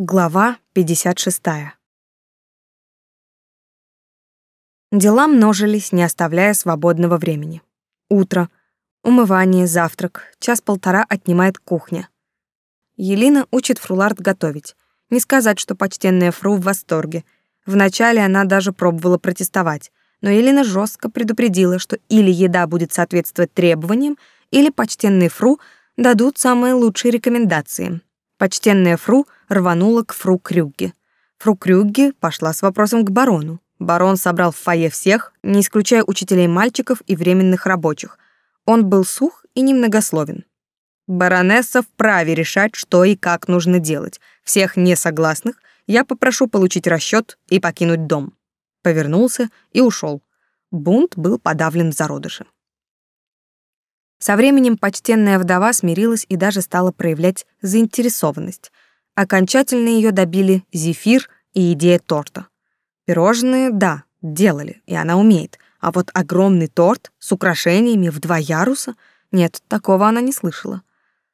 Глава 56. Дела множились, не оставляя свободного времени. Утро, умывание, завтрак, час-полтора отнимает кухня. Елена учит Фрулард готовить. Не сказать, что почтенная Фру в восторге. Вначале она даже пробовала протестовать, но Елена жестко предупредила, что или еда будет соответствовать требованиям, или почтенные Фру дадут самые лучшие рекомендации. Почтенная Фру рванула к Фру Крюгге. Фру Крюгге пошла с вопросом к барону. Барон собрал в фойе всех, не исключая учителей мальчиков и временных рабочих. Он был сух и немногословен. Баронесса вправе решать, что и как нужно делать. Всех несогласных я попрошу получить расчет и покинуть дом. Повернулся и ушел. Бунт был подавлен в зародыше. Со временем почтенная вдова смирилась и даже стала проявлять заинтересованность. Окончательно ее добили зефир и идея торта. Пирожные, да, делали, и она умеет, а вот огромный торт с украшениями в два яруса — нет, такого она не слышала.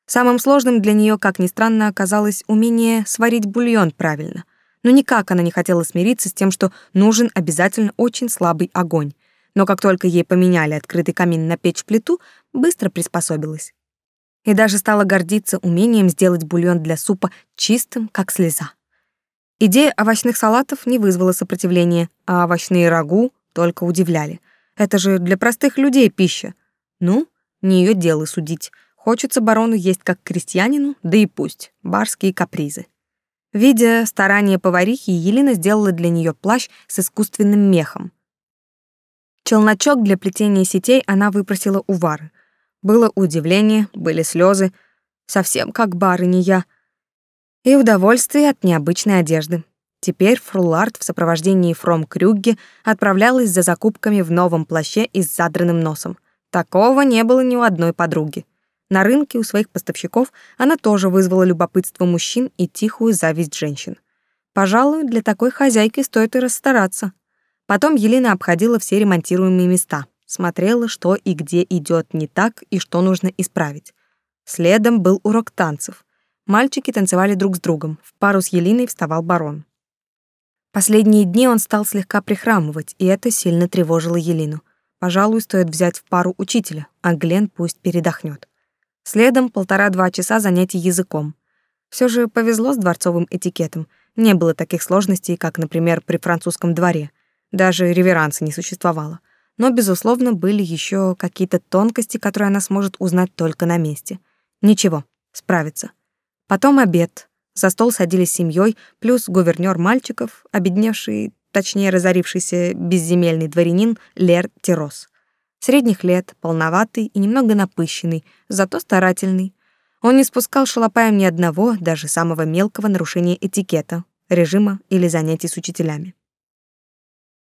Самым сложным для нее, как ни странно, оказалось умение сварить бульон правильно. Но никак она не хотела смириться с тем, что нужен обязательно очень слабый огонь но как только ей поменяли открытый камин на печь-плиту, быстро приспособилась. И даже стала гордиться умением сделать бульон для супа чистым, как слеза. Идея овощных салатов не вызвала сопротивления, а овощные рагу только удивляли. Это же для простых людей пища. Ну, не ее дело судить. Хочется барону есть как крестьянину, да и пусть, барские капризы. Видя старания поварихи, Елена сделала для нее плащ с искусственным мехом. Челночок для плетения сетей она выпросила у Вары. Было удивление, были слезы, совсем как барыня я, и удовольствие от необычной одежды. Теперь Фрулард в сопровождении Фром Крюгге отправлялась за закупками в новом плаще и с задранным носом. Такого не было ни у одной подруги. На рынке у своих поставщиков она тоже вызвала любопытство мужчин и тихую зависть женщин. Пожалуй, для такой хозяйки стоит и расстараться. Потом Елена обходила все ремонтируемые места, смотрела, что и где идет не так и что нужно исправить. Следом был урок танцев. Мальчики танцевали друг с другом. В пару с Елиной вставал барон. Последние дни он стал слегка прихрамывать, и это сильно тревожило Елину. Пожалуй, стоит взять в пару учителя, а Глен пусть передохнет. Следом полтора-два часа занятий языком. Все же повезло с дворцовым этикетом. Не было таких сложностей, как, например, при французском дворе — даже реверанса не существовало. Но, безусловно, были еще какие-то тонкости, которые она сможет узнать только на месте. Ничего, справится. Потом обед. За стол садились семьей, плюс гувернёр мальчиков, обедневший, точнее разорившийся безземельный дворянин Лер Тирос. Средних лет, полноватый и немного напыщенный, зато старательный. Он не спускал шалопаем ни одного, даже самого мелкого нарушения этикета, режима или занятий с учителями.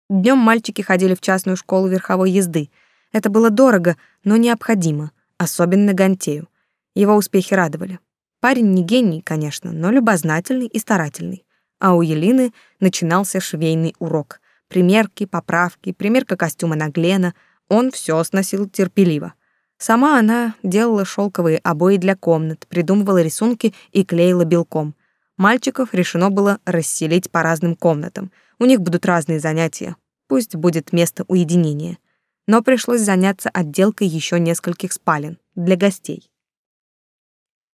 Днем мальчики ходили в частную школу верховой езды. Это было дорого, но необходимо, особенно Гантею. Его успехи радовали. Парень не гений, конечно, но любознательный и старательный. А у Елины начинался швейный урок. Примерки, поправки, примерка костюма на Глена. Он все сносил терпеливо. Сама она делала шелковые обои для комнат, придумывала рисунки и клеила белком. Мальчиков решено было расселить по разным комнатам — у них будут разные занятия. Пусть будет место уединения. Но пришлось заняться отделкой еще нескольких спален для гостей.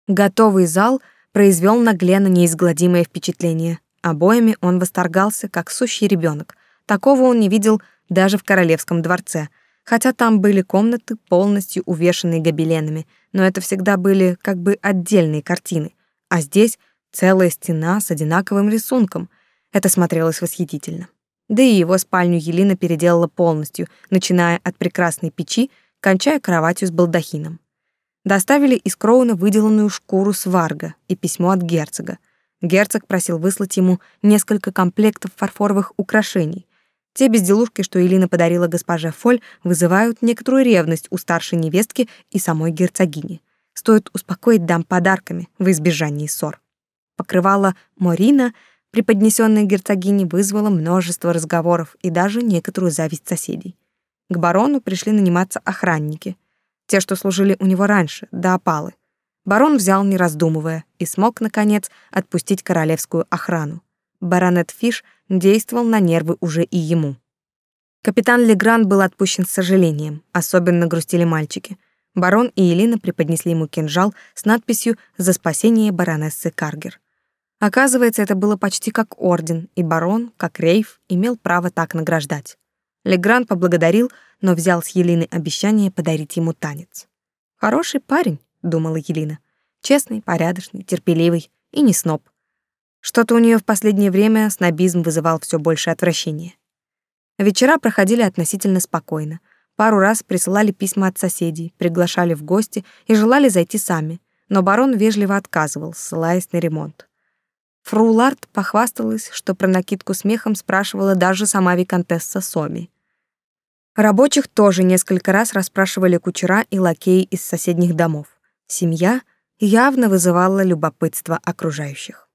Готовый зал произвел на Глена неизгладимое впечатление. Обоями он восторгался, как сущий ребенок. Такого он не видел даже в королевском дворце, хотя там были комнаты, полностью увешанные гобеленами, но это всегда были как бы отдельные картины. А здесь целая стена с одинаковым рисунком, это смотрелось восхитительно. Да и его спальню Елена переделала полностью, начиная от прекрасной печи, кончая кроватью с балдахином. Доставили из Кроуна выделанную шкуру сварга и письмо от герцога. Герцог просил выслать ему несколько комплектов фарфоровых украшений. Те безделушки, что Елена подарила госпоже Фоль, вызывают некоторую ревность у старшей невестки и самой герцогини. Стоит успокоить дам подарками в избежании ссор. Покрывала Морина — преподнесённое герцогине вызвало множество разговоров и даже некоторую зависть соседей. К барону пришли наниматься охранники, те, что служили у него раньше, до опалы. Барон взял, не раздумывая, и смог, наконец, отпустить королевскую охрану. Баронет Фиш действовал на нервы уже и ему. Капитан Легран был отпущен с сожалением, особенно грустили мальчики. Барон и Елена преподнесли ему кинжал с надписью «За спасение баронессы Каргер». Оказывается, это было почти как орден, и барон, как рейф, имел право так награждать. Легран поблагодарил, но взял с Елины обещание подарить ему танец. «Хороший парень», — думала Елена. «Честный, порядочный, терпеливый и не сноб. Что-то у нее в последнее время снобизм вызывал все больше отвращения. Вечера проходили относительно спокойно. Пару раз присылали письма от соседей, приглашали в гости и желали зайти сами, но барон вежливо отказывал, ссылаясь на ремонт. Фру Ларт похвасталась, что про накидку смехом спрашивала даже сама виконтесса Соми. Рабочих тоже несколько раз расспрашивали кучера и лакеи из соседних домов. Семья явно вызывала любопытство окружающих.